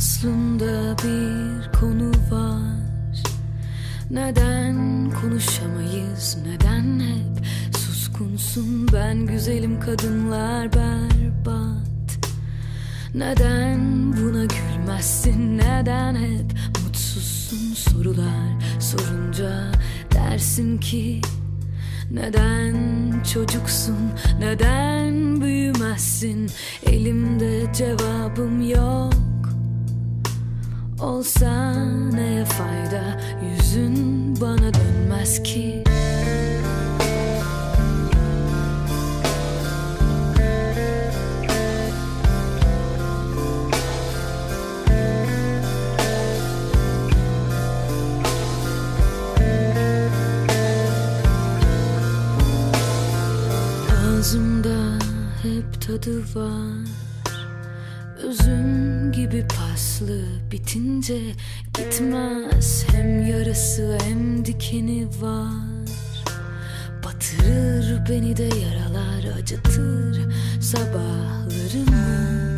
Aslında bir konu var. Neden konuşamayız? Neden hep suskunsun? Ben güzelim kadınlar berbat. Neden buna gülmezsin? Neden hep mutsuzsun? Sorular sorunca dersin ki neden çocuksun? Neden büyümezsin? Elimde cevabım yok Olsa neye fayda? Yüzün bana dönmez ki. Ağzımda hep tadı var. Üzüm gibi paslı bitince gitmez. Hem yarası hem dikeni var. Batırır beni de yaralar acıtır sabahlarımı